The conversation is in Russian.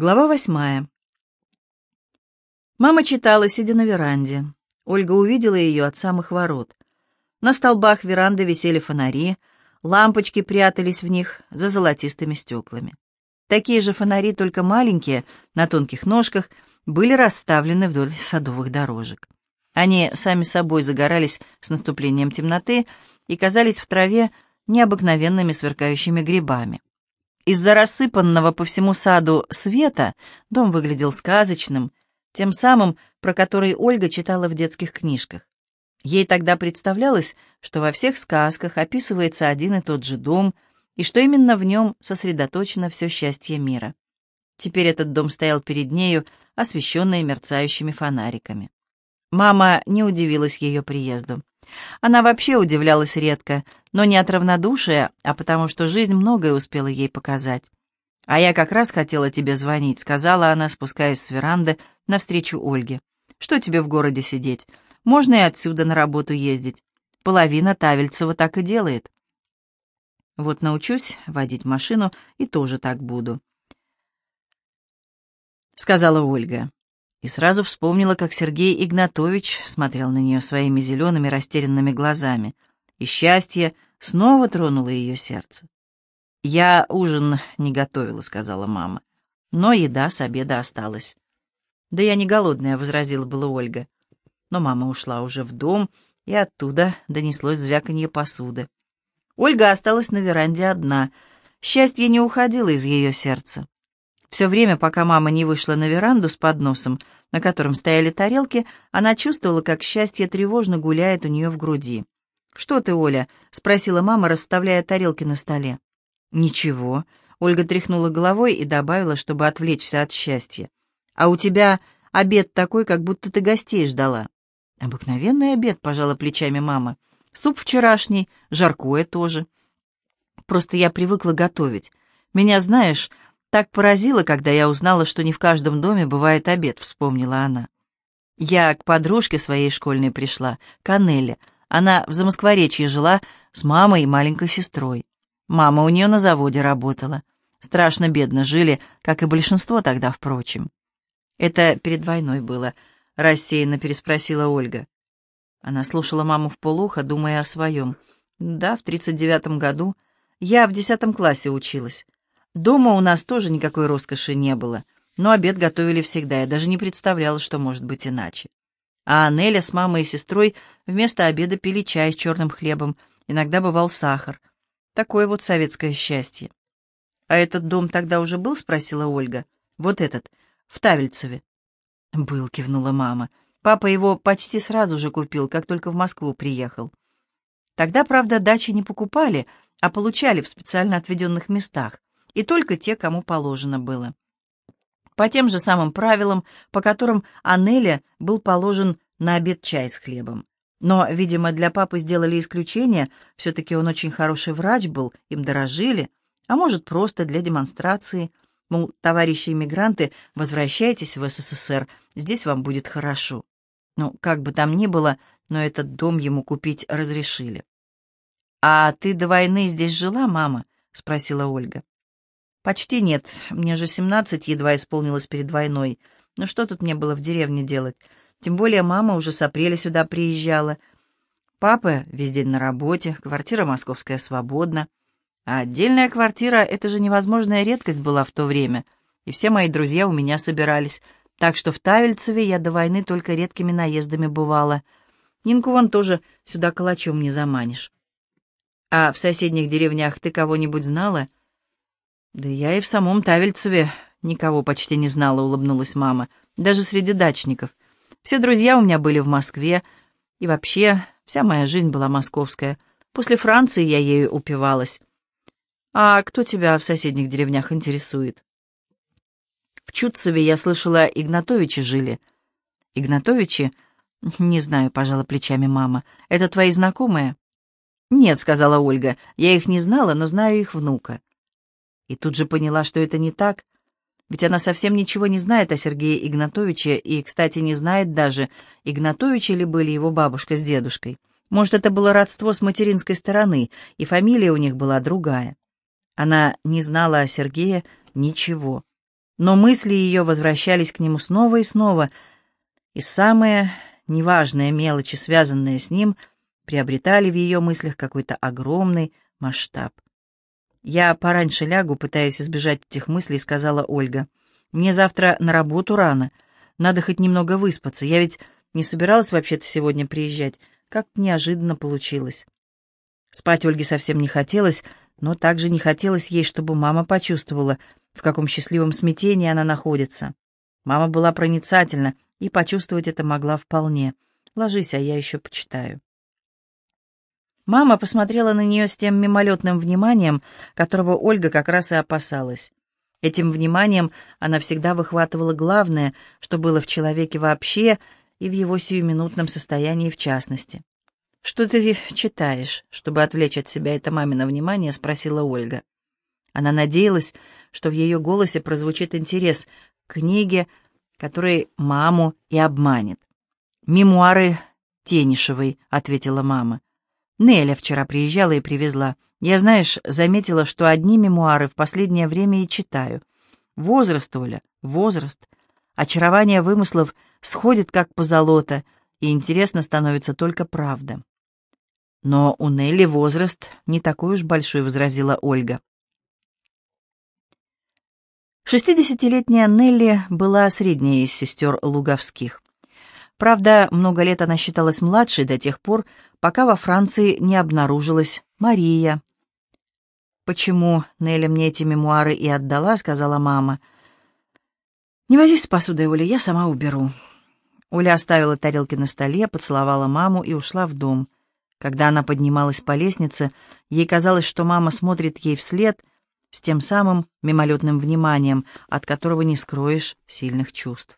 Глава восьмая. Мама читала, сидя на веранде. Ольга увидела ее от самых ворот. На столбах веранды висели фонари, лампочки прятались в них за золотистыми стеклами. Такие же фонари, только маленькие, на тонких ножках, были расставлены вдоль садовых дорожек. Они сами собой загорались с наступлением темноты и казались в траве необыкновенными сверкающими грибами. Из-за рассыпанного по всему саду света дом выглядел сказочным, тем самым, про который Ольга читала в детских книжках. Ей тогда представлялось, что во всех сказках описывается один и тот же дом, и что именно в нем сосредоточено все счастье мира. Теперь этот дом стоял перед нею, освещенный мерцающими фонариками. Мама не удивилась ее приезду. Она вообще удивлялась редко, но не от равнодушия, а потому что жизнь многое успела ей показать. «А я как раз хотела тебе звонить», — сказала она, спускаясь с веранды навстречу Ольге. «Что тебе в городе сидеть? Можно и отсюда на работу ездить. Половина Тавельцева так и делает». «Вот научусь водить машину и тоже так буду», — сказала Ольга. И сразу вспомнила, как Сергей Игнатович смотрел на нее своими зелеными растерянными глазами, и счастье снова тронуло ее сердце. «Я ужин не готовила», — сказала мама, — «но еда с обеда осталась». «Да я не голодная», — возразила была Ольга. Но мама ушла уже в дом, и оттуда донеслось звяканье посуды. Ольга осталась на веранде одна. Счастье не уходило из ее сердца. Все время, пока мама не вышла на веранду с подносом, на котором стояли тарелки, она чувствовала, как счастье тревожно гуляет у нее в груди. «Что ты, Оля?» — спросила мама, расставляя тарелки на столе. «Ничего», — Ольга тряхнула головой и добавила, чтобы отвлечься от счастья. «А у тебя обед такой, как будто ты гостей ждала». «Обыкновенный обед», — пожала плечами мама. «Суп вчерашний, жаркое тоже. Просто я привыкла готовить. Меня, знаешь, так поразило, когда я узнала, что не в каждом доме бывает обед, вспомнила она. Я к подружке своей школьной пришла, к. Она в Замоскворечье жила с мамой и маленькой сестрой. Мама у нее на заводе работала. Страшно бедно жили, как и большинство тогда, впрочем. Это перед войной было, рассеянно переспросила Ольга. Она слушала маму в полухо, думая о своем. Да, в тридцать девятом году. Я в десятом классе училась. Дома у нас тоже никакой роскоши не было, но обед готовили всегда, я даже не представляла, что может быть иначе. А Неля с мамой и сестрой вместо обеда пили чай с черным хлебом, иногда бывал сахар. Такое вот советское счастье. «А этот дом тогда уже был?» — спросила Ольга. «Вот этот, в Тавельцеве». «Был», — кивнула мама. «Папа его почти сразу же купил, как только в Москву приехал. Тогда, правда, дачи не покупали, а получали в специально отведенных местах и только те, кому положено было. По тем же самым правилам, по которым Анеле был положен на обед чай с хлебом. Но, видимо, для папы сделали исключение, все-таки он очень хороший врач был, им дорожили, а может, просто для демонстрации. Мол, товарищи иммигранты, возвращайтесь в СССР, здесь вам будет хорошо. Ну, как бы там ни было, но этот дом ему купить разрешили. «А ты до войны здесь жила, мама?» — спросила Ольга. «Почти нет. Мне же семнадцать едва исполнилось перед войной. Но что тут мне было в деревне делать? Тем более мама уже с апреля сюда приезжала. Папа весь день на работе, квартира московская свободна. А отдельная квартира — это же невозможная редкость была в то время. И все мои друзья у меня собирались. Так что в Тавельцеве я до войны только редкими наездами бывала. Нинку вон тоже сюда калачом не заманишь. А в соседних деревнях ты кого-нибудь знала?» «Да я и в самом Тавельцеве никого почти не знала», — улыбнулась мама. «Даже среди дачников. Все друзья у меня были в Москве, и вообще вся моя жизнь была московская. После Франции я ею упивалась. А кто тебя в соседних деревнях интересует?» «В Чудцеве я слышала, Игнатовичи жили». «Игнатовичи?» «Не знаю», — пожала плечами мама. «Это твои знакомые?» «Нет», — сказала Ольга. «Я их не знала, но знаю их внука». И тут же поняла, что это не так, ведь она совсем ничего не знает о Сергее Игнатовиче и, кстати, не знает даже, Игнатовичи ли были его бабушка с дедушкой. Может, это было родство с материнской стороны, и фамилия у них была другая. Она не знала о Сергее ничего. Но мысли ее возвращались к нему снова и снова, и самые неважные мелочи, связанные с ним, приобретали в ее мыслях какой-то огромный масштаб. «Я пораньше лягу, пытаясь избежать этих мыслей», — сказала Ольга. «Мне завтра на работу рано. Надо хоть немного выспаться. Я ведь не собиралась вообще-то сегодня приезжать. Как неожиданно получилось». Спать Ольге совсем не хотелось, но также не хотелось ей, чтобы мама почувствовала, в каком счастливом смятении она находится. Мама была проницательна, и почувствовать это могла вполне. «Ложись, а я еще почитаю». Мама посмотрела на нее с тем мимолетным вниманием, которого Ольга как раз и опасалась. Этим вниманием она всегда выхватывала главное, что было в человеке вообще и в его сиюминутном состоянии в частности. «Что ты читаешь?» — чтобы отвлечь от себя это мамино внимание, спросила Ольга. Она надеялась, что в ее голосе прозвучит интерес к книге, который маму и обманет. «Мемуары Тенишевой», — ответила мама. Неля вчера приезжала и привезла. Я, знаешь, заметила, что одни мемуары в последнее время и читаю. Возраст, Оля, возраст. Очарование вымыслов сходит как позолота, и интересно становится только правда. Но у Нелли возраст не такой уж большой, возразила Ольга. Шестидесятилетняя Нелли была средняя из сестер Луговских. Правда, много лет она считалась младшей до тех пор, пока во Франции не обнаружилась Мария. «Почему Неля мне эти мемуары и отдала?» — сказала мама. «Не возись с посудой, Оля, я сама уберу». Оля оставила тарелки на столе, поцеловала маму и ушла в дом. Когда она поднималась по лестнице, ей казалось, что мама смотрит ей вслед с тем самым мимолетным вниманием, от которого не скроешь сильных чувств.